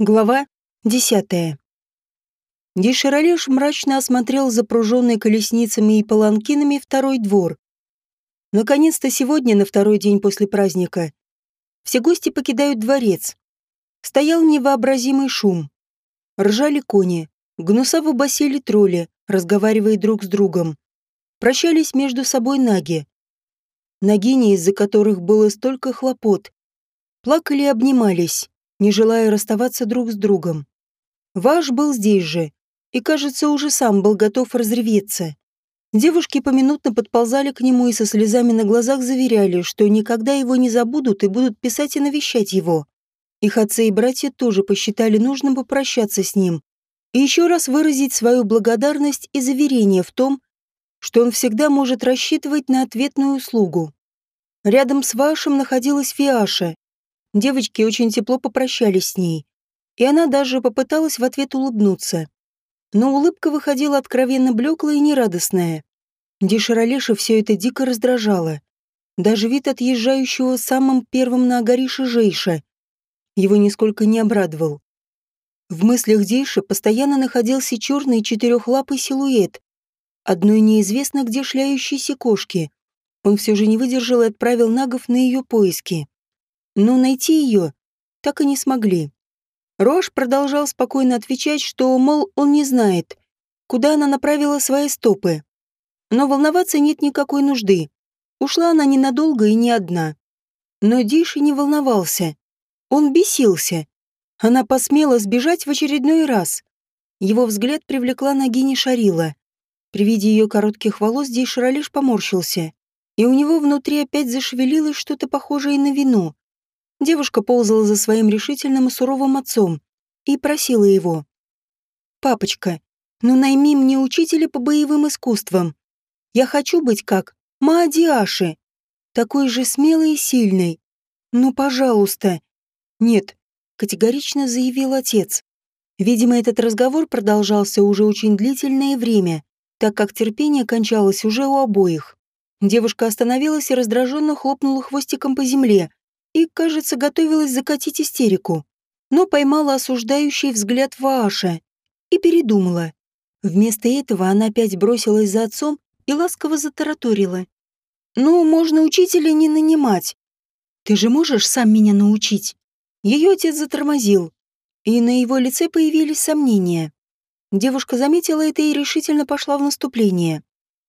Глава десятая. Деширалеш мрачно осмотрел запруженный колесницами и паланкинами второй двор. Наконец-то сегодня, на второй день после праздника, все гости покидают дворец. Стоял невообразимый шум. Ржали кони, гнусаво басили тролли, разговаривая друг с другом. Прощались между собой наги. Нагини, из-за которых было столько хлопот, плакали и обнимались не желая расставаться друг с другом. Ваш был здесь же, и, кажется, уже сам был готов разреветься. Девушки поминутно подползали к нему и со слезами на глазах заверяли, что никогда его не забудут и будут писать и навещать его. Их отцы и братья тоже посчитали нужным попрощаться с ним и еще раз выразить свою благодарность и заверение в том, что он всегда может рассчитывать на ответную услугу. Рядом с Вашем находилась Фиаша, Девочки очень тепло попрощались с ней, и она даже попыталась в ответ улыбнуться. Но улыбка выходила откровенно блеклая и нерадостная. Деширалеша все это дико раздражало. Даже вид отъезжающего самым первым на Агарише Жейша его нисколько не обрадовал. В мыслях Дейша постоянно находился черный четырехлапый силуэт одной неизвестно где шляющейся кошки. Он все же не выдержал и отправил нагов на ее поиски. Но найти ее так и не смогли. Рош продолжал спокойно отвечать, что, мол, он не знает, куда она направила свои стопы. Но волноваться нет никакой нужды. Ушла она ненадолго и не одна. Но Диши не волновался. Он бесился. Она посмела сбежать в очередной раз. Его взгляд привлекла Нагини Шарила. При виде ее коротких волос Дишира лишь поморщился, и у него внутри опять зашевелилось что-то похожее на вино. Девушка ползала за своим решительным и суровым отцом и просила его. «Папочка, ну найми мне учителя по боевым искусствам. Я хочу быть как Маадиаши, такой же смелый и сильный. Ну, пожалуйста». «Нет», — категорично заявил отец. Видимо, этот разговор продолжался уже очень длительное время, так как терпение кончалось уже у обоих. Девушка остановилась и раздраженно хлопнула хвостиком по земле, и, кажется, готовилась закатить истерику, но поймала осуждающий взгляд Вааша и передумала. Вместо этого она опять бросилась за отцом и ласково затараторила. «Ну, можно учителя не нанимать. Ты же можешь сам меня научить?» Ее отец затормозил, и на его лице появились сомнения. Девушка заметила это и решительно пошла в наступление.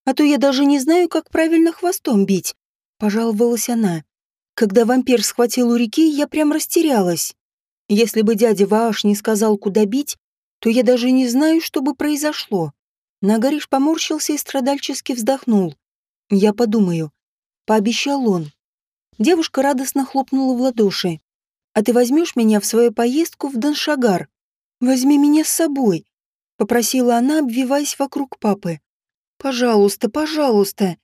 «А то я даже не знаю, как правильно хвостом бить», — пожаловалась она. Когда вампир схватил у реки, я прям растерялась. Если бы дядя Вааш не сказал, куда бить, то я даже не знаю, что бы произошло. Нагариш поморщился и страдальчески вздохнул. Я подумаю. Пообещал он. Девушка радостно хлопнула в ладоши. «А ты возьмешь меня в свою поездку в Даншагар? Возьми меня с собой», — попросила она, обвиваясь вокруг папы. «Пожалуйста, пожалуйста».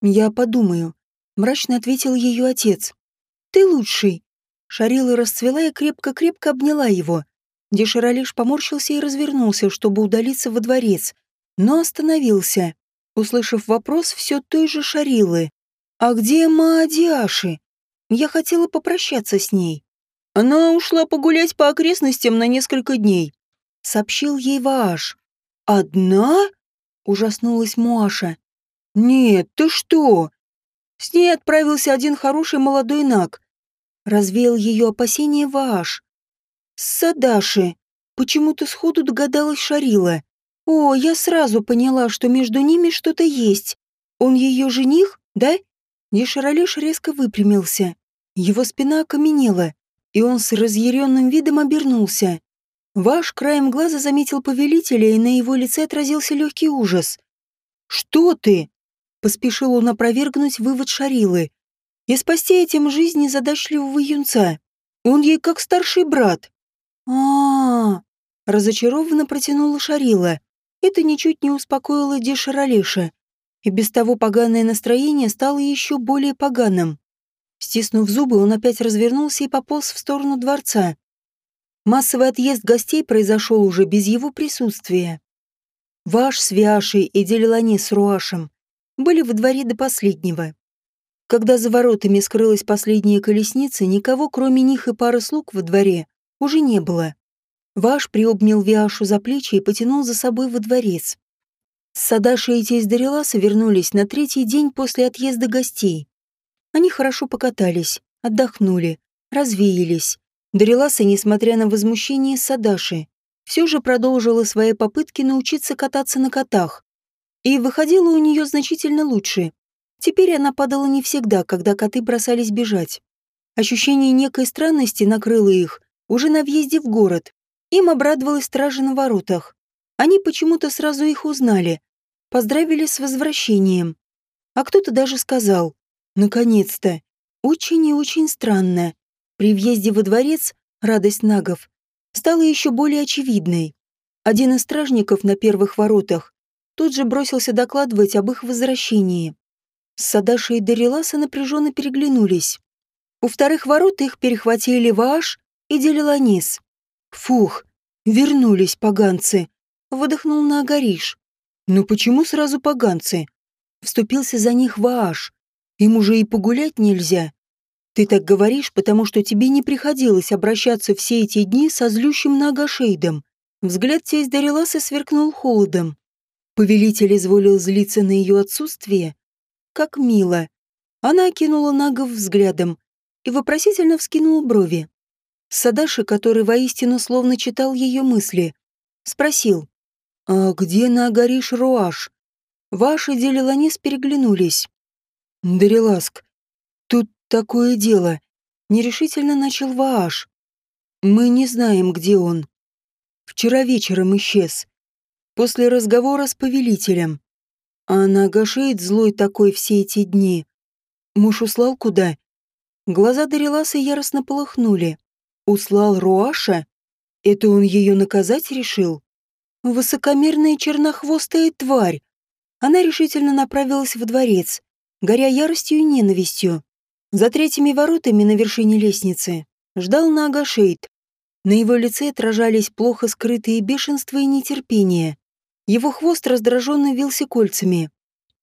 «Я подумаю», — мрачно ответил ее отец. Ты лучший!» Шарила расцвела и крепко-крепко обняла его. Деширалиш поморщился и развернулся, чтобы удалиться во дворец, но остановился, услышав вопрос все той же Шарилы. «А где Маадиаши? Я хотела попрощаться с ней». «Она ушла погулять по окрестностям на несколько дней», — сообщил ей Вааш. «Одна?» — ужаснулась Муаша. «Нет, ты что? С ней отправился один хороший молодой наг. Развеял ее опасения Вааш. Садаши. Почему-то сходу догадалась Шарила. О, я сразу поняла, что между ними что-то есть. Он ее жених, да? Деширалеш резко выпрямился. Его спина окаменела, и он с разъяренным видом обернулся. Ваш краем глаза заметил повелителя, и на его лице отразился легкий ужас. «Что ты?» Поспешил он опровергнуть вывод Шарилы и спасти этим жизнь незадачливого юнца. Он ей как старший брат. а а, -а разочарованно протянула Шарила. Это ничуть не успокоило Дешаралеша, и без того поганое настроение стало еще более поганым. Стиснув зубы, он опять развернулся и пополз в сторону дворца. Массовый отъезд гостей произошел уже без его присутствия. Ваш с Виашей и Делилани с Руашем были во дворе до последнего. Когда за воротами скрылась последняя колесница, никого, кроме них и пары слуг во дворе, уже не было. Ваш приобнял Виашу за плечи и потянул за собой во дворец. Садаша и тесть Дариласа вернулись на третий день после отъезда гостей. Они хорошо покатались, отдохнули, развеялись. Дариласа, несмотря на возмущение Садаши, все же продолжила свои попытки научиться кататься на котах. И выходило у нее значительно лучше. Теперь она падала не всегда, когда коты бросались бежать. Ощущение некой странности накрыло их уже на въезде в город. Им обрадовалась стража на воротах. Они почему-то сразу их узнали, поздравили с возвращением. А кто-то даже сказал «Наконец-то!» Очень и очень странно. При въезде во дворец радость нагов стала еще более очевидной. Один из стражников на первых воротах тут же бросился докладывать об их возвращении. Садаша и Дариласа напряженно переглянулись. У вторых ворот их перехватили Вааш и Делиланис. «Фух, вернулись поганцы!» — выдохнул на Агариш. «Ну почему сразу поганцы?» Вступился за них Вааш. «Им уже и погулять нельзя. Ты так говоришь, потому что тебе не приходилось обращаться все эти дни со злющим Нагашейдом. Взгляд тесть Дариласа сверкнул холодом. Повелитель изволил злиться на ее отсутствие. Как мило. Она окинула Нагов взглядом и вопросительно вскинула брови. Садаши, который воистину словно читал ее мысли, спросил, «А где Нагариш Руаш?» Ваши Делиланис переглянулись. «Дариласк, тут такое дело», — нерешительно начал Вааш. «Мы не знаем, где он. Вчера вечером исчез. После разговора с повелителем. А Нагашеет злой такой все эти дни. Муж услал куда?» Глаза Дариласа яростно полыхнули. Услал Руаша? Это он ее наказать решил? Высокомерная чернохвостая тварь. Она решительно направилась в дворец, горя яростью и ненавистью. За третьими воротами на вершине лестницы ждал Нага Шейд. На его лице отражались плохо скрытые бешенство и нетерпение. Его хвост раздраженно вился кольцами.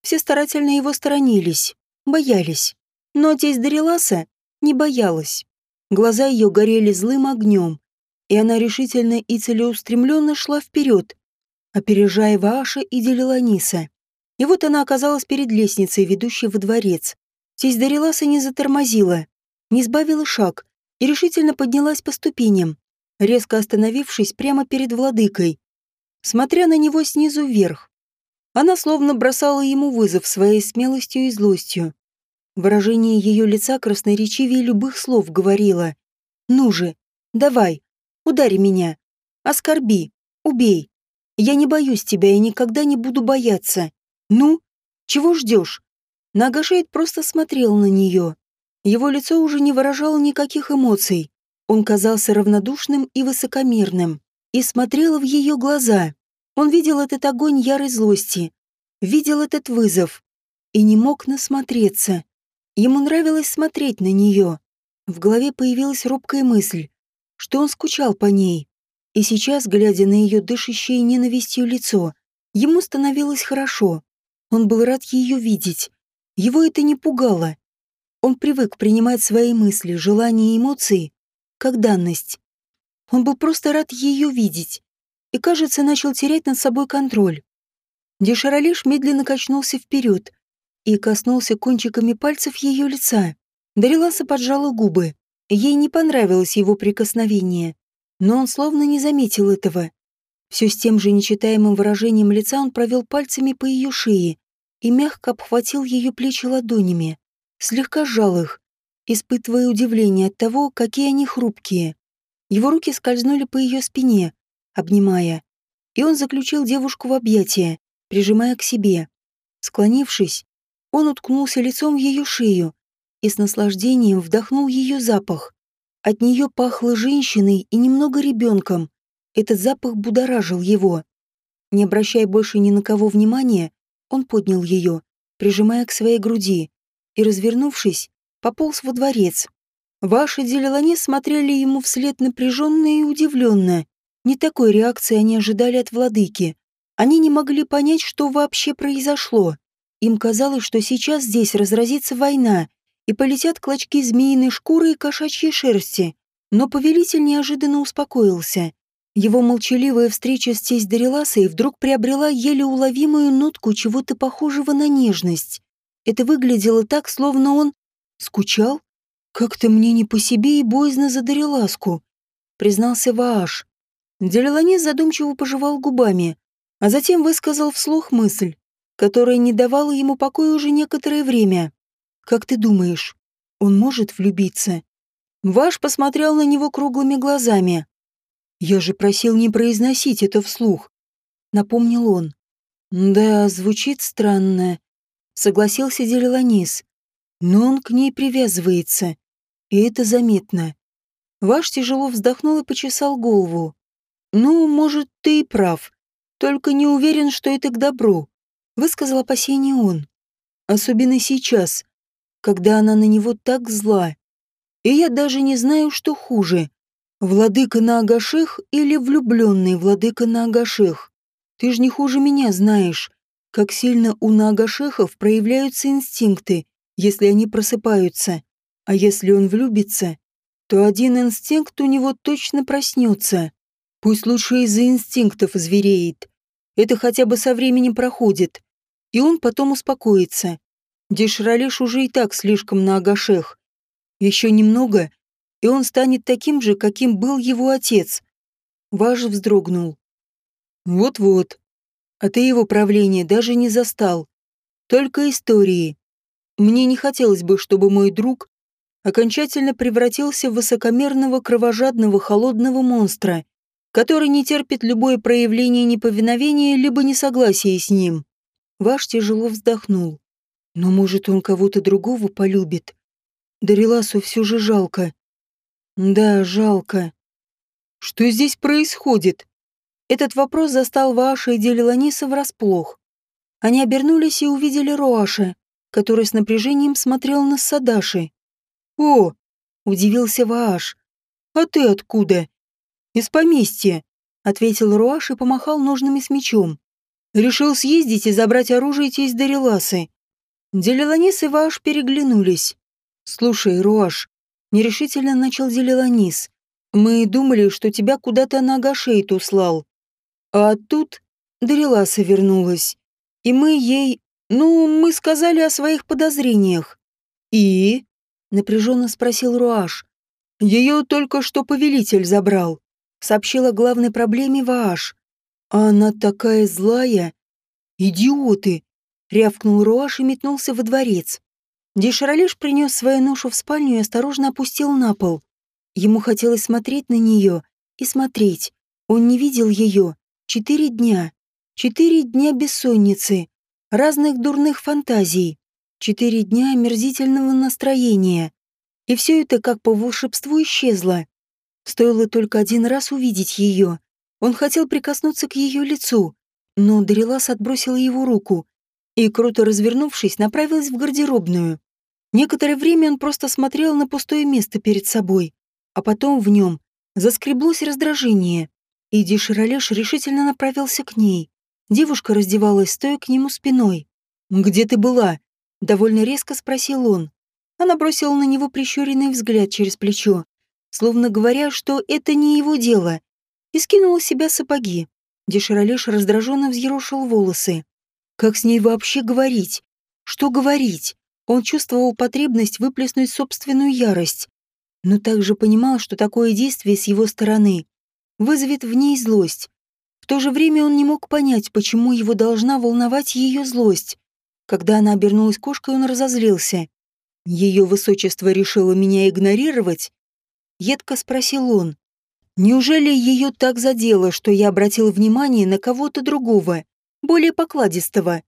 Все старательно его сторонились, боялись. Но тесть Дариласа не боялась. Глаза ее горели злым огнем, и она решительно и целеустремленно шла вперед, опережая Вааша и Делиланиса. И вот она оказалась перед лестницей, ведущей во дворец. Тесть Дариласа не затормозила, не сбавила шаг и решительно поднялась по ступеням, резко остановившись прямо перед владыкой, смотря на него снизу вверх. Она словно бросала ему вызов своей смелостью и злостью. Выражение ее лица красноречивее любых слов говорило. «Ну же, давай, ударь меня, оскорби, убей. Я не боюсь тебя и никогда не буду бояться. Ну, чего ждешь?» Нагашейд просто смотрел на нее. Его лицо уже не выражало никаких эмоций. Он казался равнодушным и высокомерным. И смотрел в ее глаза. Он видел этот огонь ярой злости. Видел этот вызов. И не мог насмотреться. Ему нравилось смотреть на нее. В голове появилась робкая мысль, что он скучал по ней. И сейчас, глядя на ее дышащее ненавистью лицо, ему становилось хорошо. Он был рад ее видеть. Его это не пугало. Он привык принимать свои мысли, желания и эмоции как данность. Он был просто рад ее видеть и, кажется, начал терять над собой контроль. Дешаролиш медленно качнулся вперед, и коснулся кончиками пальцев ее лица. Дариласа поджала губы. Ей не понравилось его прикосновение, но он словно не заметил этого. Все с тем же нечитаемым выражением лица он провел пальцами по ее шее и мягко обхватил ее плечи ладонями, слегка сжал их, испытывая удивление от того, какие они хрупкие. Его руки скользнули по ее спине, обнимая, и он заключил девушку в объятия, прижимая к себе. Склонившись, он уткнулся лицом в ее шею и с наслаждением вдохнул ее запах. От нее пахло женщиной и немного ребенком. Этот запах будоражил его. Не обращая больше ни на кого внимания, он поднял ее, прижимая к своей груди, и, развернувшись, пополз во дворец. Ваши делелане смотрели ему вслед напряженно и удивленно. Не такой реакции они ожидали от владыки. Они не могли понять, что вообще произошло. Им казалось, что сейчас здесь разразится война, и полетят клочки змеиной шкуры и кошачьей шерсти. Но повелитель неожиданно успокоился. Его молчаливая встреча с тесть Дариласой вдруг приобрела еле уловимую нотку чего-то похожего на нежность. Это выглядело так, словно он скучал. Как-то мне не по себе и боязно за Дариласку, признался Вааш. Делеланис задумчиво пожевал губами, а затем высказал вслух мысль, которая не давала ему покоя уже некоторое время. «Как ты думаешь, он может влюбиться?» Ваш посмотрел на него круглыми глазами. «Я же просил не произносить это вслух», — напомнил он. «Да, звучит странно», — согласился Делеланис. «Но он к ней привязывается, и это заметно». Ваш тяжело вздохнул и почесал голову. «Ну, может, ты и прав. Только не уверен, что это к добру», — высказал опасение он. «Особенно сейчас, когда она на него так зла. И я даже не знаю, что хуже Владыка на Агашех или влюбленный владыка на Агашех? Ты ж не хуже меня знаешь, как сильно у Наагашехов проявляются инстинкты, если они просыпаются. А если он влюбится, то один инстинкт у него точно проснется. Пусть лучше из-за инстинктов звереет. Это хотя бы со временем проходит. И он потом успокоится. Дешралеш уже и так слишком на Агашех. Еще немного, и он станет таким же, каким был его отец. Важ вздрогнул. Вот-вот. А ты его правление даже не застал. Только истории. Мне не хотелось бы, чтобы мой друг окончательно превратился в высокомерного, кровожадного, холодного монстра, который не терпит любое проявление неповиновения либо несогласия с ним. Ваш тяжело вздохнул. Но, может, он кого-то другого полюбит. Дариласу все же жалко. Да, жалко. Что здесь происходит? Этот вопрос застал Ваша и Делиланиса врасплох. Они обернулись и увидели Роаша, который с напряжением смотрел на Садаши. «О!» — удивился Вааш. «А ты откуда?» «Из поместья», — ответил Руаш и помахал ножными с мечом. «Решил съездить и забрать оружие тесть Дариласы». Делиланис и Вааш переглянулись. «Слушай, Руаш, Нерешительно начал Зелеланис. «Мы думали, что тебя куда-то на Агашейт услал. А тут Дариласа вернулась. И мы ей... Ну, мы сказали о своих подозрениях». «И?» — напряженно спросил Руаш. «Ее только что повелитель забрал», — сообщила главной проблеме Вааш. «А она такая злая!» «Идиоты!» — рявкнул Руаш и метнулся во дворец. Деширалеш принес свою ношу в спальню и осторожно опустил на пол. Ему хотелось смотреть на нее и смотреть. Он не видел ее. Четыре дня. Четыре дня бессонницы. Разных дурных фантазий. Четыре дня омерзительного настроения. И все это как по волшебству исчезло. Стоило только один раз увидеть ее. Он хотел прикоснуться к ее лицу, но Дарилас отбросила его руку и, круто развернувшись, направилась в гардеробную. Некоторое время он просто смотрел на пустое место перед собой, а потом в нем заскреблось раздражение, и Диширалеш решительно направился к ней. Девушка раздевалась, стоя к нему спиной. «Где ты была?» — довольно резко спросил он. Она бросила на него прищуренный взгляд через плечо, словно говоря, что это не его дело, и скинула с себя сапоги. Деширалеш раздраженно взъерошил волосы. Как с ней вообще говорить? Что говорить? Он чувствовал потребность выплеснуть собственную ярость, но также понимал, что такое действие с его стороны вызовет в ней злость. В то же время он не мог понять, почему его должна волновать ее злость. Когда она обернулась кошкой, он разозлился. «Ее высочество решило меня игнорировать?» Едко спросил он. «Неужели ее так задело, что я обратил внимание на кого-то другого, более покладистого?»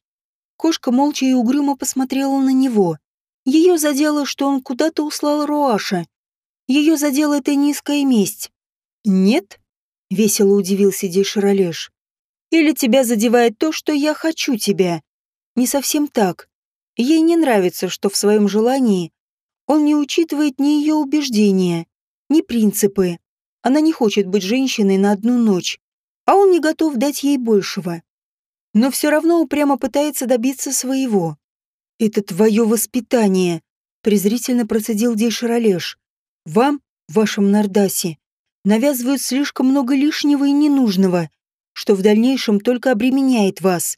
Кошка молча и угрюмо посмотрела на него. Ее задело, что он куда-то услал Руаша. Ее задела эта низкая месть. «Нет?» — весело удивился Дейширалеш. «Или тебя задевает то, что я хочу тебя?» «Не совсем так. Ей не нравится, что в своем желании он не учитывает ни ее убеждения, ни принципы. Она не хочет быть женщиной на одну ночь, а он не готов дать ей большего но все равно упрямо пытается добиться своего. «Это твое воспитание», — презрительно процедил Дейширалеш. «Вам, вашем Нардасе, навязывают слишком много лишнего и ненужного, что в дальнейшем только обременяет вас.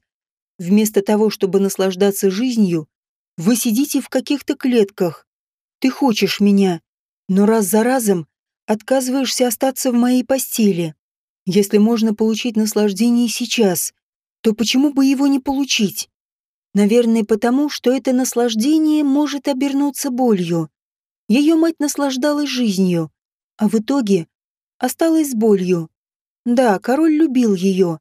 Вместо того, чтобы наслаждаться жизнью, вы сидите в каких-то клетках. Ты хочешь меня, но раз за разом отказываешься остаться в моей постели. Если можно получить наслаждение сейчас, то почему бы его не получить? Наверное, потому, что это наслаждение может обернуться болью. Ее мать наслаждалась жизнью, а в итоге осталась с болью. Да, король любил ее,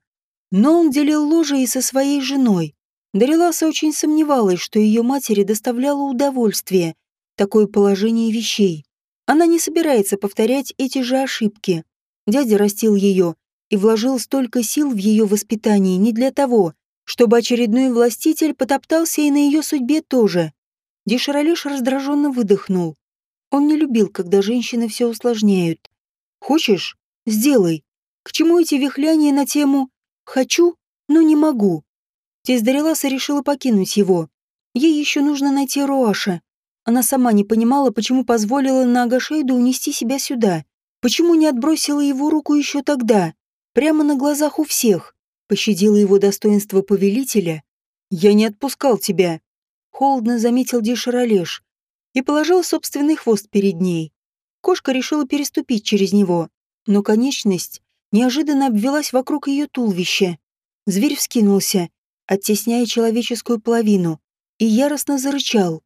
но он делил ложе и со своей женой. Дариласа очень сомневалась, что ее матери доставляло удовольствие такое положение вещей. Она не собирается повторять эти же ошибки. Дядя растил ее и вложил столько сил в ее воспитание не для того, чтобы очередной властитель потоптался и на ее судьбе тоже. Деширалеш раздраженно выдохнул. Он не любил, когда женщины все усложняют. «Хочешь? Сделай. К чему эти вихляния на тему «хочу, но не могу»?» Тесть решила покинуть его. Ей еще нужно найти Руаша. Она сама не понимала, почему позволила Нагашейду унести себя сюда. Почему не отбросила его руку еще тогда, прямо на глазах у всех? Пощадила его достоинство повелителя. «Я не отпускал тебя», — холодно заметил Деширалеш и положил собственный хвост перед ней. Кошка решила переступить через него, но конечность неожиданно обвелась вокруг ее туловища. Зверь вскинулся, оттесняя человеческую половину, и яростно зарычал.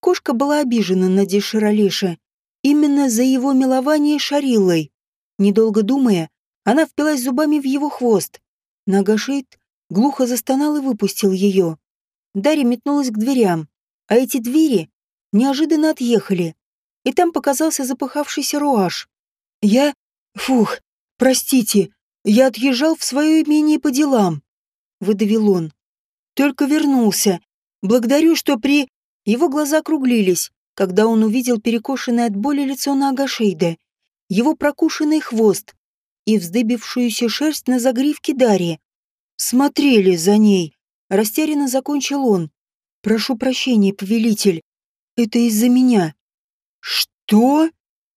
Кошка была обижена на Деширалеша именно за его милование Шарилой. Недолго думая, она впилась зубами в его хвост. Нагашит глухо застонал и выпустил ее. Дарья метнулась к дверям, а эти двери неожиданно отъехали, и там показался запыхавшийся руаш. Я... Фух, простите, я отъезжал в свое имение по делам, выдавил он. Только вернулся. Благодарю, что при... Его глаза округлились, когда он увидел перекошенное от боли лицо на Агашейда, его прокушенный хвост и вздыбившуюся шерсть на загривке Дарьи. Смотрели за ней. Растерянно закончил он. «Прошу прощения, повелитель. Это из-за меня». «Что?»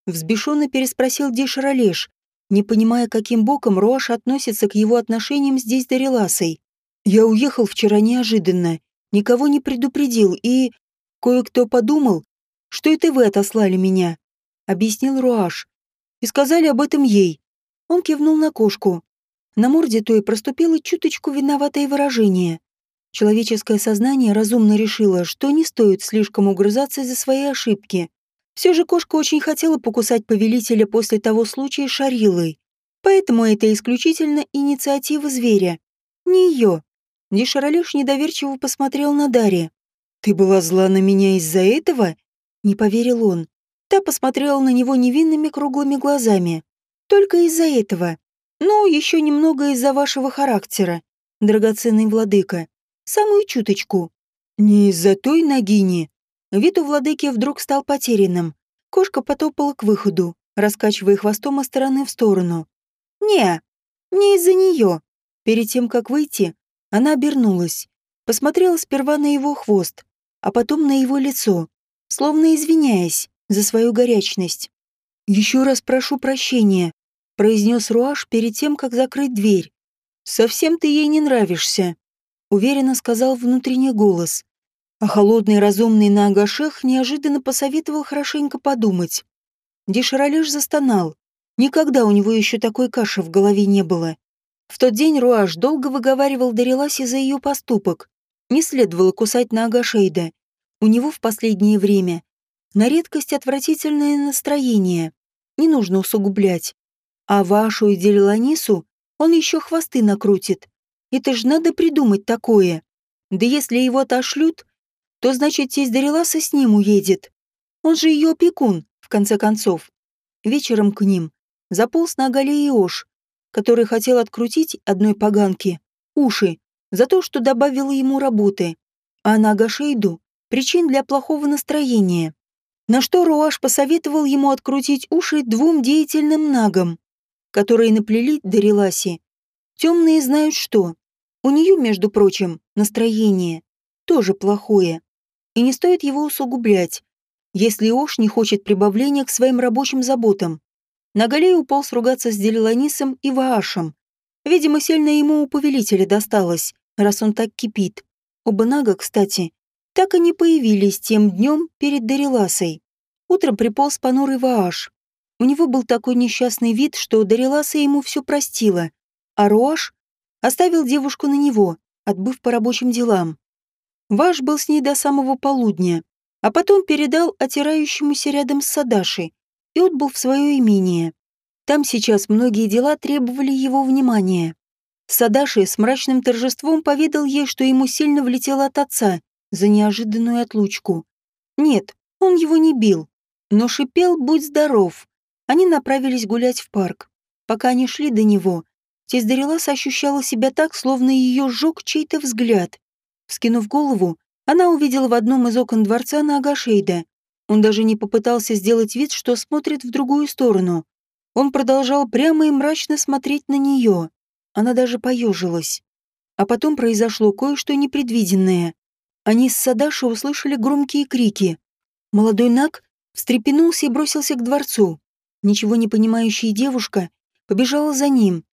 Взбешенно переспросил Деширалеш, не понимая, каким боком Роаш относится к его отношениям здесь с Дариласой. «Я уехал вчера неожиданно, никого не предупредил и...» Кое-кто подумал, что это вы отослали меня, объяснил Руаш. И сказали об этом ей. Он кивнул на кошку. На морде той проступило чуточку виноватое выражение. Человеческое сознание разумно решило, что не стоит слишком угрызаться за свои ошибки. Все же кошка очень хотела покусать повелителя после того случая с Шарилой. Поэтому это исключительно инициатива зверя. Не ее. Дешаралеш недоверчиво посмотрел на Дарья. «Ты была зла на меня из-за этого?» Не поверил он. Та посмотрела на него невинными круглыми глазами. «Только из-за этого. Ну, еще немного из-за вашего характера, драгоценный владыка. Самую чуточку. Не из-за той ногини». Вид у владыки вдруг стал потерянным. Кошка потопала к выходу, раскачивая хвостом из стороны в сторону. «Не, не из-за нее». Перед тем, как выйти, она обернулась. Посмотрела сперва на его хвост, а потом на его лицо, словно извиняясь за свою горячность. «Еще раз прошу прощения», — произнес Руаш перед тем, как закрыть дверь. «Совсем ты ей не нравишься», — уверенно сказал внутренний голос. А холодный разумный на Агашех неожиданно посоветовал хорошенько подумать. Деширалеш застонал. Никогда у него еще такой каши в голове не было. В тот день Руаш долго выговаривал Дариласе за ее поступок, не следовало кусать на Агашейда. У него в последнее время на редкость отвратительное настроение. Не нужно усугублять. А вашу и Делиланису он еще хвосты накрутит. Это ж надо придумать такое. Да если его отошлют, то значит тесть Дариласа с ним уедет. Он же ее опекун, в конце концов. Вечером к ним заполз на Агале Иош, который хотел открутить одной поганки уши за то, что добавила ему работы, а на Агашейду – причин для плохого настроения. На что Руаш посоветовал ему открутить уши двум деятельным нагам, которые наплели Дариласи. Темные знают что. У нее, между прочим, настроение тоже плохое. И не стоит его усугублять, если Ош не хочет прибавления к своим рабочим заботам. На галею уполз ругаться с Делиланисом и Ваашем. Видимо, сильно ему у повелителя досталось, раз он так кипит. Оба нага, кстати, так и не появились тем днем перед Дариласой. Утром приполз понурый Вааш. У него был такой несчастный вид, что Дариласа ему все простила, а Руаш оставил девушку на него, отбыв по рабочим делам. Ваш был с ней до самого полудня, а потом передал отирающемуся рядом с Садашей и отбыл в свое имение. Там сейчас многие дела требовали его внимания. Садаши с мрачным торжеством поведал ей, что ему сильно влетело от отца за неожиданную отлучку. Нет, он его не бил, но шипел «Будь здоров». Они направились гулять в парк. Пока они шли до него, Тездарелас ощущала себя так, словно ее сжег чей-то взгляд. Вскинув голову, она увидела в одном из окон дворца Шейда. Он даже не попытался сделать вид, что смотрит в другую сторону. Он продолжал прямо и мрачно смотреть на нее. Она даже поежилась. А потом произошло кое-что непредвиденное. Они с Садаши услышали громкие крики. Молодой Наг встрепенулся и бросился к дворцу. Ничего не понимающая девушка побежала за ним.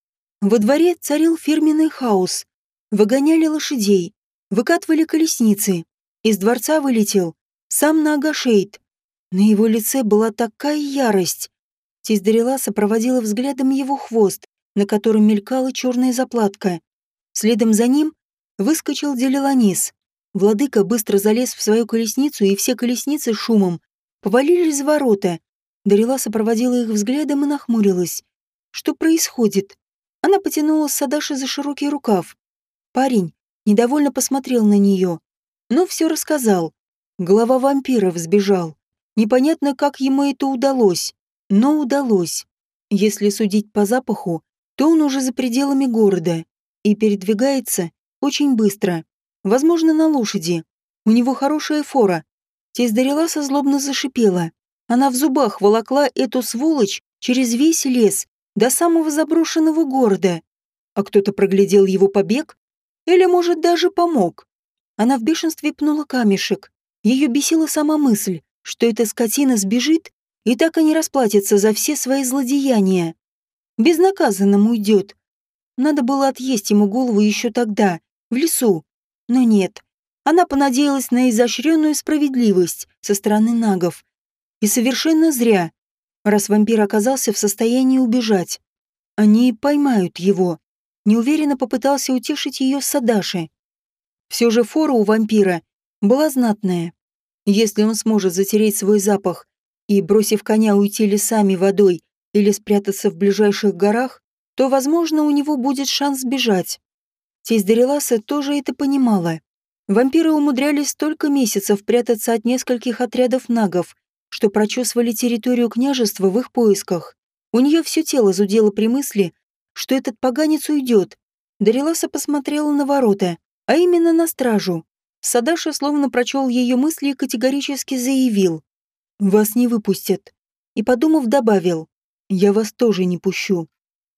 Во дворе царил фирменный хаос. Выгоняли лошадей, выкатывали колесницы. Из дворца вылетел сам Нагашейд. На его лице была такая ярость. Тиздарила сопроводила взглядом его хвост, на котором мелькала черная заплатка. Следом за ним выскочил Делиланис. Владыка быстро залез в свою колесницу, и все колесницы шумом повалились за ворота. Дарила сопроводила их взглядом и нахмурилась. Что происходит? Она потянула Садаши за широкий рукав. Парень недовольно посмотрел на нее, но все рассказал. Голова вампиров сбежал. Непонятно, как ему это удалось, но удалось. Если судить по запаху, то он уже за пределами города и передвигается очень быстро. Возможно, на лошади. У него хорошая фора. Тесть Дариласа злобно зашипела. Она в зубах волокла эту сволочь через весь лес до самого заброшенного города. А кто-то проглядел его побег? Или, может, даже помог? Она в бешенстве пнула камешек. Ее бесила сама мысль, что эта скотина сбежит и так и не расплатится за все свои злодеяния. Безнаказанным уйдет. Надо было отъесть ему голову еще тогда, в лесу. Но нет. Она понадеялась на изощренную справедливость со стороны нагов. И совершенно зря раз вампир оказался в состоянии убежать. Они поймают его. Неуверенно попытался утешить ее Садаши. Все же фора у вампира была знатная. Если он сможет затереть свой запах и, бросив коня, уйти лесами водой или спрятаться в ближайших горах, то, возможно, у него будет шанс сбежать. Тесть Дариласа тоже это понимала. Вампиры умудрялись столько месяцев прятаться от нескольких отрядов нагов, что прочесывали территорию княжества в их поисках. У нее все тело зудело при мысли, что этот поганец уйдет. Дариласа посмотрела на ворота, а именно на стражу. Садаша словно прочел ее мысли и категорически заявил. «Вас не выпустят». И, подумав, добавил. «Я вас тоже не пущу».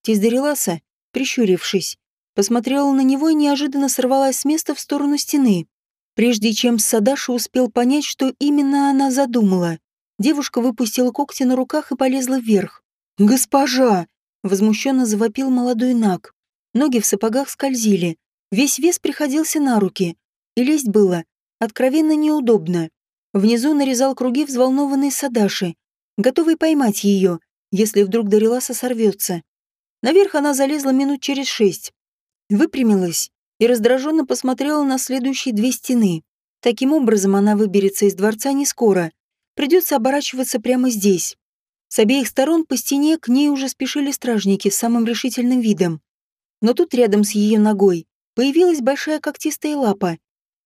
Тесть Дариласа, прищурившись, посмотрела на него и неожиданно сорвалась с места в сторону стены. Прежде чем Садаша успел понять, что именно она задумала, Девушка выпустила когти на руках и полезла вверх. «Госпожа!» — возмущенно завопил молодой наг. Ноги в сапогах скользили. Весь вес приходился на руки. И лезть было откровенно неудобно. Внизу нарезал круги взволнованный Садаши, готовый поймать ее, если вдруг Дариласа сорвется. Наверх она залезла минут через шесть. Выпрямилась и раздраженно посмотрела на следующие две стены. Таким образом она выберется из дворца не скоро. Придется оборачиваться прямо здесь. С обеих сторон по стене к ней уже спешили стражники с самым решительным видом. Но тут рядом с ее ногой появилась большая когтистая лапа,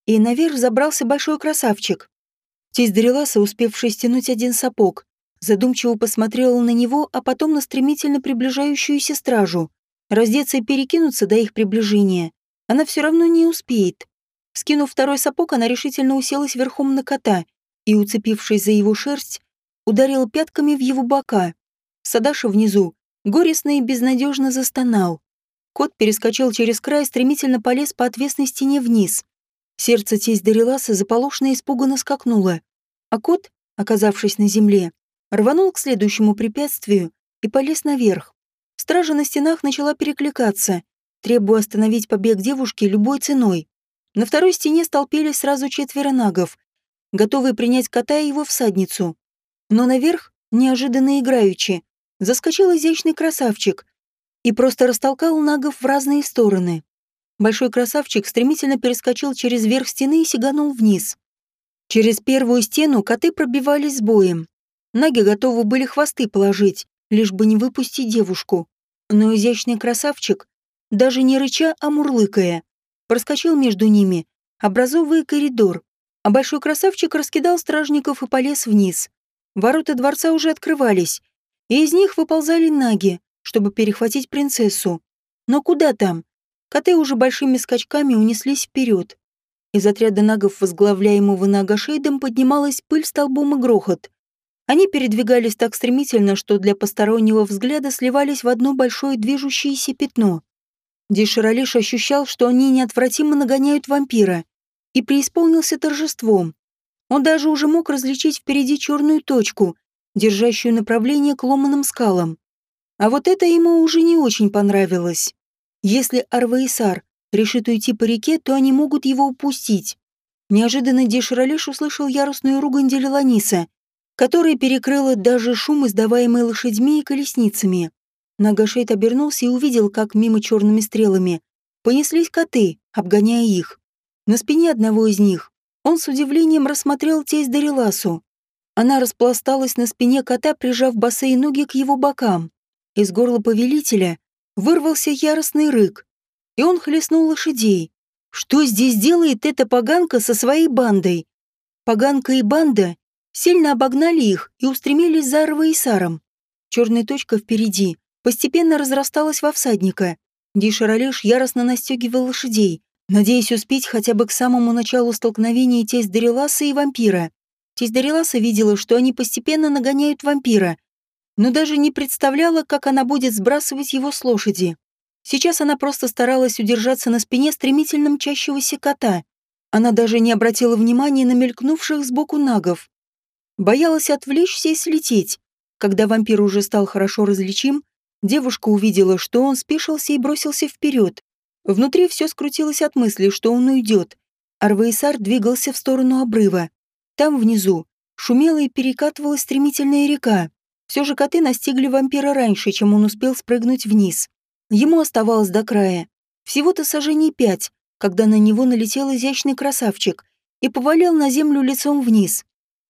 и наверх забрался большой красавчик. Тесть Дариласа, успевшая стянуть один сапог, задумчиво посмотрела на него, а потом на стремительно приближающуюся стражу. Раздеться и перекинуться до их приближения она все равно не успеет. Скинув второй сапог, она решительно уселась верхом на кота и, уцепившись за его шерсть, ударил пятками в его бока. Садаша внизу горестно и безнадежно застонал. Кот перескочил через край стремительно полез по отвесной стене вниз. Сердце тесть Дариласа заполошно и испуганно скакнуло, а кот, оказавшись на земле, рванул к следующему препятствию и полез наверх. Стража на стенах начала перекликаться, требуя остановить побег девушки любой ценой. На второй стене столпились сразу четверо нагов, готовые принять кота и его всадницу. Но наверх, неожиданно играючи, заскочил изящный красавчик и просто растолкал нагов в разные стороны. Большой красавчик стремительно перескочил через верх стены и сиганул вниз. Через первую стену коты пробивались с боем. Наги готовы были хвосты положить, лишь бы не выпустить девушку. Но изящный красавчик, даже не рыча, а мурлыкая, проскочил между ними, образовывая коридор, а большой красавчик раскидал стражников и полез вниз. Ворота дворца уже открывались, и из них выползали наги, чтобы перехватить принцессу. Но куда там? Коты уже большими скачками унеслись вперед. Из отряда нагов, возглавляемого нагошейдом, поднималась пыль столбом и грохот. Они передвигались так стремительно, что для постороннего взгляда сливались в одно большое движущееся пятно. Диширалиш ощущал, что они неотвратимо нагоняют вампира, и преисполнился торжеством. Он даже уже мог различить впереди черную точку, держащую направление к ломаным скалам. А вот это ему уже не очень понравилось. Если Арваисар решит уйти по реке, то они могут его упустить. Неожиданно Деширалеш услышал яростную ругань Делиланиса, которая перекрыла даже шум, издаваемый лошадьми и колесницами. Нагашейт обернулся и увидел, как мимо черными стрелами понеслись коты, обгоняя их. На спине одного из них он с удивлением рассмотрел тесть Дариласу. Она распласталась на спине кота, прижав босые ноги к его бокам. Из горла повелителя вырвался яростный рык, и он хлестнул лошадей. Что здесь делает эта поганка со своей бандой? Поганка и банда сильно обогнали их и устремились за Арваисаром. Черная точка впереди постепенно разрасталась во всадника. Дишаралеш яростно настегивал лошадей, надеясь успеть хотя бы к самому началу столкновения тесть Дариласа и вампира. Тесть Дариласа видела, что они постепенно нагоняют вампира, но даже не представляла, как она будет сбрасывать его с лошади. Сейчас она просто старалась удержаться на спине стремительно мчащегося кота. Она даже не обратила внимания на мелькнувших сбоку нагов. Боялась отвлечься и слететь. Когда вампир уже стал хорошо различим, девушка увидела, что он спешился и бросился вперед. Внутри все скрутилось от мысли, что он уйдет. Арвейсар двигался в сторону обрыва. Там внизу шумела и перекатывалась стремительная река. Все же коты настигли вампира раньше, чем он успел спрыгнуть вниз. Ему оставалось до края. Всего-то сажений пять, когда на него налетел изящный красавчик и повалил на землю лицом вниз.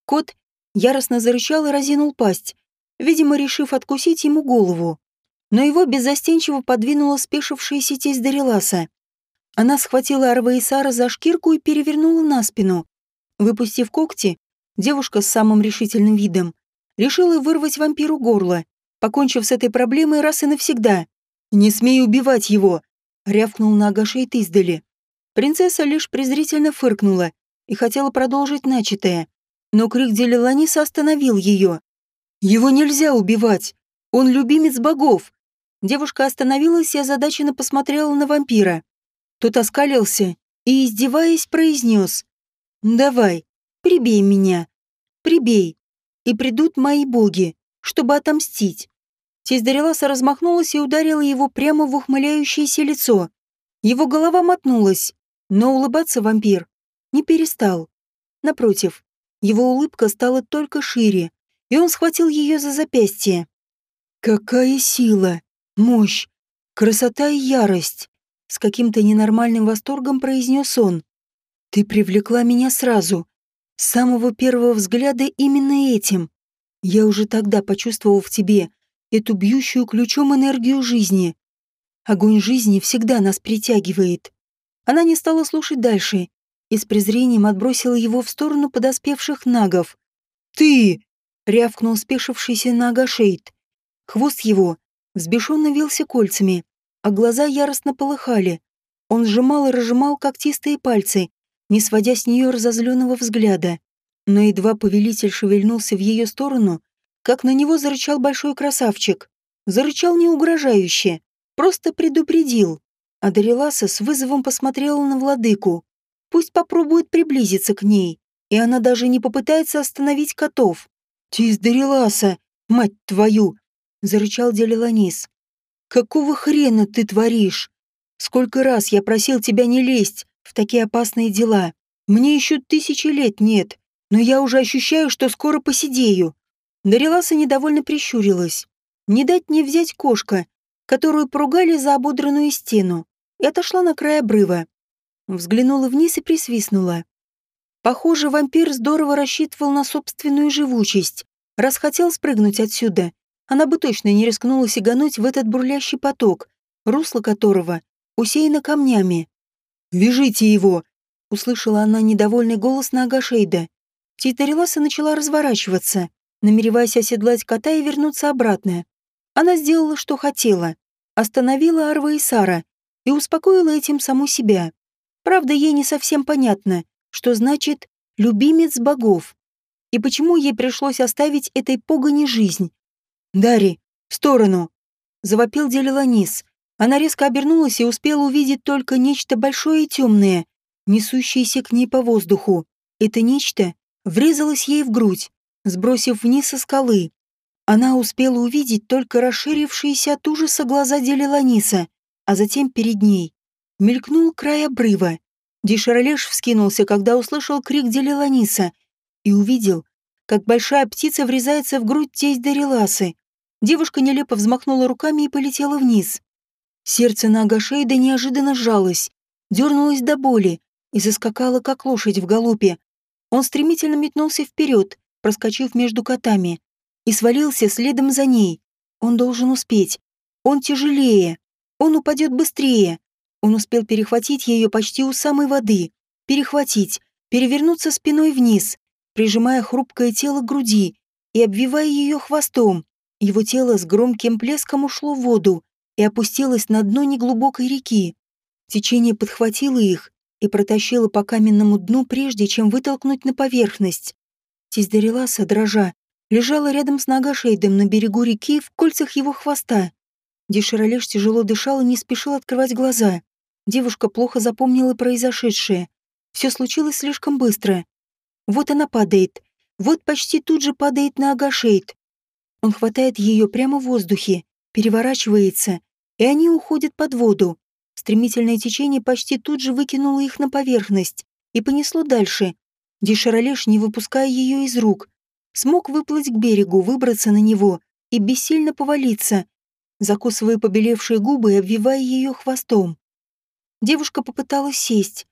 Кот яростно зарычал и разинул пасть, видимо, решив откусить ему голову но его беззастенчиво подвинула спешившаяся тесть Дариласа. Она схватила Арваисара за шкирку и перевернула на спину. Выпустив когти, девушка с самым решительным видом решила вырвать вампиру горло, покончив с этой проблемой раз и навсегда. «Не смей убивать его!» — рявкнул на Агашейт издали. Принцесса лишь презрительно фыркнула и хотела продолжить начатое, но крик Делиланиса остановил ее. «Его нельзя убивать! Он любимец богов! Девушка остановилась и озадаченно посмотрела на вампира. Тот оскалился и, издеваясь, произнес. «Давай, прибей меня. Прибей. И придут мои боги, чтобы отомстить». Тесть Дариласа размахнулась и ударила его прямо в ухмыляющееся лицо. Его голова мотнулась, но улыбаться вампир не перестал. Напротив, его улыбка стала только шире, и он схватил ее за запястье. «Какая сила!» Мощь, красота и ярость. С каким-то ненормальным восторгом произнес он. Ты привлекла меня сразу. С самого первого взгляда именно этим. Я уже тогда почувствовал в тебе эту бьющую ключом энергию жизни. Огонь жизни всегда нас притягивает. Она не стала слушать дальше и с презрением отбросила его в сторону подоспевших нагов. «Ты!» — рявкнул спешившийся нага Шейд. Хвост его взбешенно вился кольцами, а глаза яростно полыхали. Он сжимал и разжимал когтистые пальцы, не сводя с нее разозленного взгляда. Но едва повелитель шевельнулся в ее сторону, как на него зарычал большой красавчик. Зарычал не угрожающе, просто предупредил. А Дариласа с вызовом посмотрела на владыку. Пусть попробует приблизиться к ней, и она даже не попытается остановить котов. «Тис Дариласа, мать твою!» Зарычал Делиланис. «Какого хрена ты творишь? Сколько раз я просил тебя не лезть в такие опасные дела. Мне еще тысячи лет нет, но я уже ощущаю, что скоро посидею». Дариласа недовольно прищурилась. Не дать не взять кошка, которую поругали за ободранную стену, и отошла на край обрыва. Взглянула вниз и присвистнула. Похоже, вампир здорово рассчитывал на собственную живучесть. Раз хотел спрыгнуть отсюда, она бы точно не рискнула сигануть в этот бурлящий поток, русло которого усеяно камнями. «Вяжите его!» — услышала она недовольный голос на Агашейда. Титареласа начала разворачиваться, намереваясь оседлать кота и вернуться обратно. Она сделала, что хотела. Остановила Арва и Сара и успокоила этим саму себя. Правда, ей не совсем понятно, что значит «любимец богов» и почему ей пришлось оставить этой погоне жизнь. «Дари, в сторону!» — завопил Делиланис. Она резко обернулась и успела увидеть только нечто большое и темное, несущееся к ней по воздуху. Это нечто врезалось ей в грудь, сбросив вниз со скалы. Она успела увидеть только расширившиеся от ужаса глаза Делиланиса, а затем перед ней мелькнул край обрыва. Дишаролеш вскинулся, когда услышал крик Делиланиса и увидел, как большая птица врезается в грудь тесть Дариласы. Девушка нелепо взмахнула руками и полетела вниз. Сердце на Агашейда неожиданно сжалось, дернулось до боли и заскакало, как лошадь в галопе. Он стремительно метнулся вперед, проскочив между котами, и свалился следом за ней. Он должен успеть. Он тяжелее. Он упадет быстрее. Он успел перехватить ее почти у самой воды. Перехватить, перевернуться спиной вниз, прижимая хрупкое тело к груди и обвивая ее хвостом. Его тело с громким плеском ушло в воду, и опустилась на дно неглубокой реки. Течение подхватило их и протащило по каменному дну, прежде чем вытолкнуть на поверхность. Тиздареласа, дрожа, лежала рядом с Нагашейдом на берегу реки в кольцах его хвоста. Деширалеш тяжело дышал и не спешил открывать глаза. Девушка плохо запомнила произошедшее. Все случилось слишком быстро. Вот она падает. Вот почти тут же падает на Агашейд. Он хватает ее прямо в воздухе переворачивается, и они уходят под воду. Стремительное течение почти тут же выкинуло их на поверхность и понесло дальше. Дешаролеш, не выпуская ее из рук, смог выплыть к берегу, выбраться на него и бессильно повалиться, закусывая побелевшие губы и обвивая ее хвостом. Девушка попыталась сесть,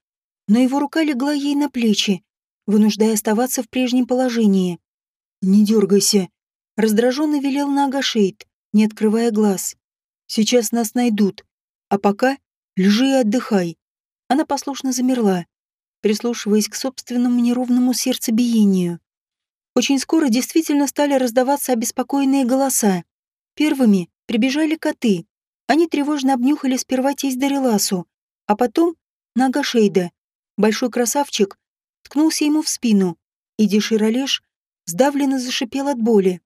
но его рука легла ей на плечи, вынуждая оставаться в прежнем положении. «Не дергайся», — раздраженно велел Нагашейд не открывая глаз. «Сейчас нас найдут. А пока лежи и отдыхай». Она послушно замерла, прислушиваясь к собственному неровному сердцебиению. Очень скоро действительно стали раздаваться обеспокоенные голоса. Первыми прибежали коты. Они тревожно обнюхали сперва тесть Дариласу, а потом нога Шейда. Большой красавчик ткнулся ему в спину, и Деширалеш сдавленно зашипел от боли.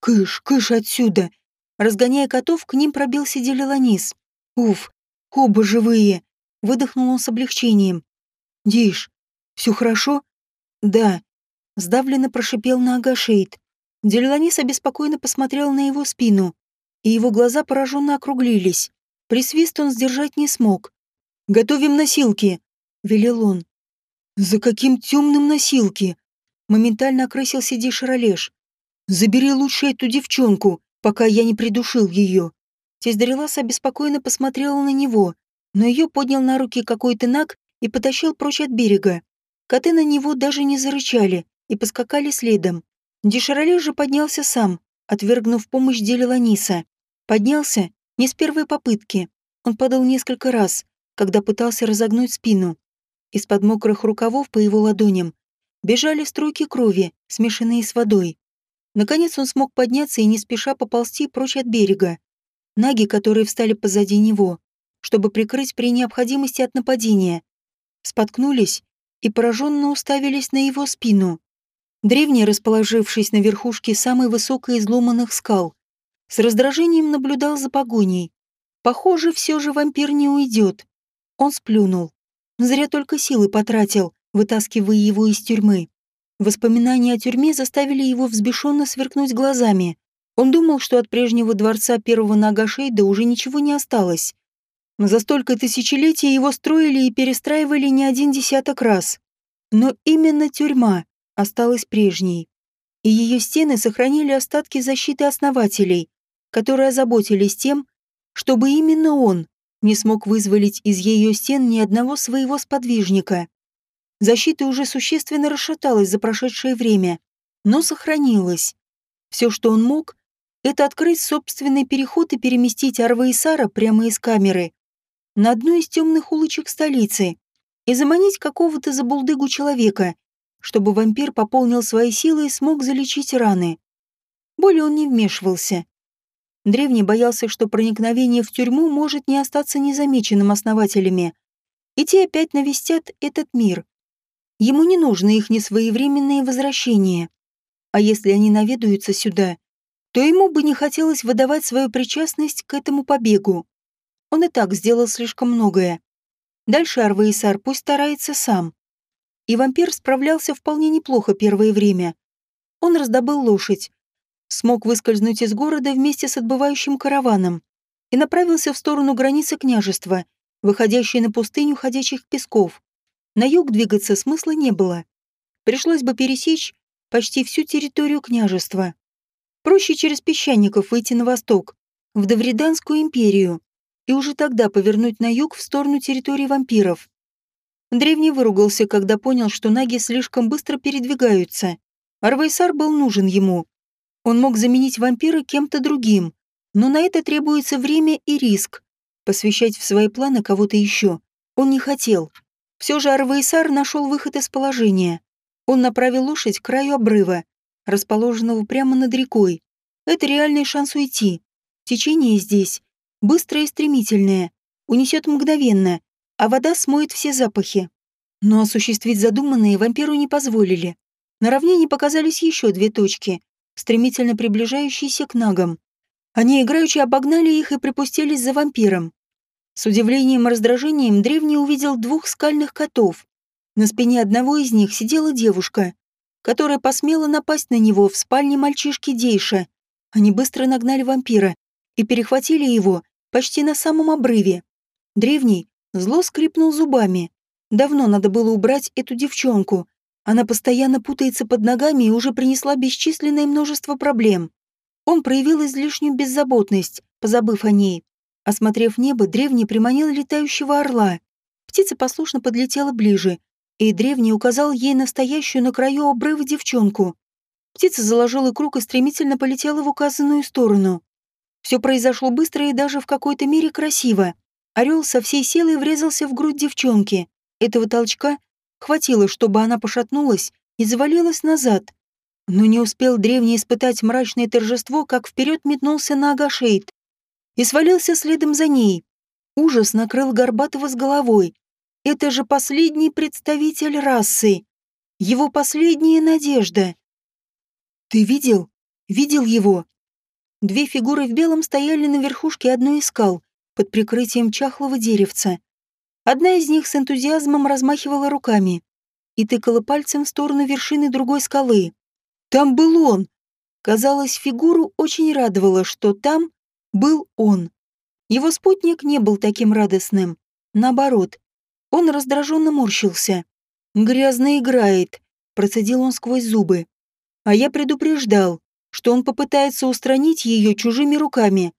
«Кыш, кыш отсюда! Разгоняя котов, к ним пробился Делиланис. «Уф, оба живые!» — выдохнул он с облегчением. «Диш, все хорошо?» «Да», — сдавленно прошипел на Агашейд. Делиланис обеспокоенно посмотрел на его спину, и его глаза пораженно округлились. Присвист он сдержать не смог. «Готовим носилки!» — велел он. «За каким темным носилки?» Моментально окрысился Дишаролеш. «Забери лучше эту девчонку пока я не придушил ее. Тесть Дариласа беспокойно посмотрела на него, но ее поднял на руки какой-то наг и потащил прочь от берега. Коты на него даже не зарычали и поскакали следом. Деширале же поднялся сам, отвергнув помощь Дели Ланиса. Поднялся не с первой попытки. Он падал несколько раз, когда пытался разогнуть спину. Из-под мокрых рукавов по его ладоням бежали струйки крови, смешанные с водой. Наконец он смог подняться и не спеша поползти прочь от берега. Наги, которые встали позади него, чтобы прикрыть при необходимости от нападения, споткнулись и пораженно уставились на его спину. Древний, расположившись на верхушке самой высокой из ломаных скал, с раздражением наблюдал за погоней. Похоже, все же вампир не уйдет. Он сплюнул. Зря только силы потратил, вытаскивая его из тюрьмы. Воспоминания о тюрьме заставили его взбешенно сверкнуть глазами. Он думал, что от прежнего дворца первого Нагашейда уже ничего не осталось. За столько тысячелетий его строили и перестраивали не один десяток раз. Но именно тюрьма осталась прежней. И ее стены сохранили остатки защиты основателей, которые озаботились тем, чтобы именно он не смог вызволить из ее стен ни одного своего сподвижника. Защита уже существенно расшаталась за прошедшее время, но сохранилась. Все, что он мог, это открыть собственный переход и переместить Арва и Сара прямо из камеры на одну из темных улочек столицы и заманить какого-то забулдыгу человека, чтобы вампир пополнил свои силы и смог залечить раны. Более он не вмешивался. Древний боялся, что проникновение в тюрьму может не остаться незамеченным основателями, и те опять навестят этот мир. Ему не нужно их несвоевременные возвращения. А если они наведаются сюда, то ему бы не хотелось выдавать свою причастность к этому побегу. Он и так сделал слишком многое. Дальше Арвейсар пусть старается сам. И вампир справлялся вполне неплохо первое время. Он раздобыл лошадь, смог выскользнуть из города вместе с отбывающим караваном и направился в сторону границы княжества, выходящей на пустыню ходячих песков. На юг двигаться смысла не было. Пришлось бы пересечь почти всю территорию княжества. Проще через песчаников выйти на восток, в Давриданскую империю, и уже тогда повернуть на юг в сторону территории вампиров. Древний выругался, когда понял, что наги слишком быстро передвигаются. Арвейсар был нужен ему. Он мог заменить вампира кем-то другим, но на это требуется время и риск. Посвящать в свои планы кого-то еще он не хотел. Все же Арвейсар нашел выход из положения. Он направил лошадь к краю обрыва, расположенного прямо над рекой. Это реальный шанс уйти. Течение здесь быстрое и стремительное, унесет мгновенно, а вода смоет все запахи. Но осуществить задуманное вампиру не позволили. На равнине показались еще две точки, стремительно приближающиеся к нагам. Они играючи обогнали их и припустились за вампиром. С удивлением и раздражением древний увидел двух скальных котов. На спине одного из них сидела девушка, которая посмела напасть на него в спальне мальчишки Дейша. Они быстро нагнали вампира и перехватили его почти на самом обрыве. Древний зло скрипнул зубами. Давно надо было убрать эту девчонку. Она постоянно путается под ногами и уже принесла бесчисленное множество проблем. Он проявил излишнюю беззаботность, позабыв о ней. Осмотрев небо, древний приманил летающего орла. Птица послушно подлетела ближе, и древний указал ей настоящую на краю обрыва девчонку. Птица заложила круг и стремительно полетела в указанную сторону. Все произошло быстро и даже в какой-то мере красиво. Орел со всей силой врезался в грудь девчонки. Этого толчка хватило, чтобы она пошатнулась и завалилась назад. Но не успел древний испытать мрачное торжество, как вперед метнулся на Агашейд и свалился следом за ней. Ужас накрыл Горбатого с головой. Это же последний представитель расы. Его последняя надежда. «Ты видел? Видел его?» Две фигуры в белом стояли на верхушке одной из скал, под прикрытием чахлого деревца. Одна из них с энтузиазмом размахивала руками и тыкала пальцем в сторону вершины другой скалы. Там был он! Казалось, фигуру очень радовало, что там был он. Его спутник не был таким радостным. Наоборот, он раздраженно морщился. «Грязно играет», — процедил он сквозь зубы. «А я предупреждал что он попытается устранить ее чужими руками.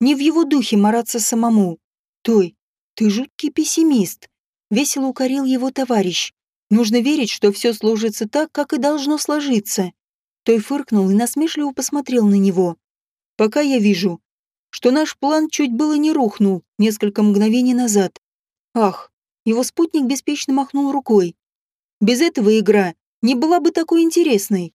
Не в его духе мараться самому. Той, ты жуткий пессимист. Весело укорил его товарищ. Нужно верить, что все сложится так, как и должно сложиться. Той фыркнул и насмешливо посмотрел на него. Пока я вижу, что наш план чуть было не рухнул несколько мгновений назад. Ах, его спутник беспечно махнул рукой. Без этого игра не была бы такой интересной.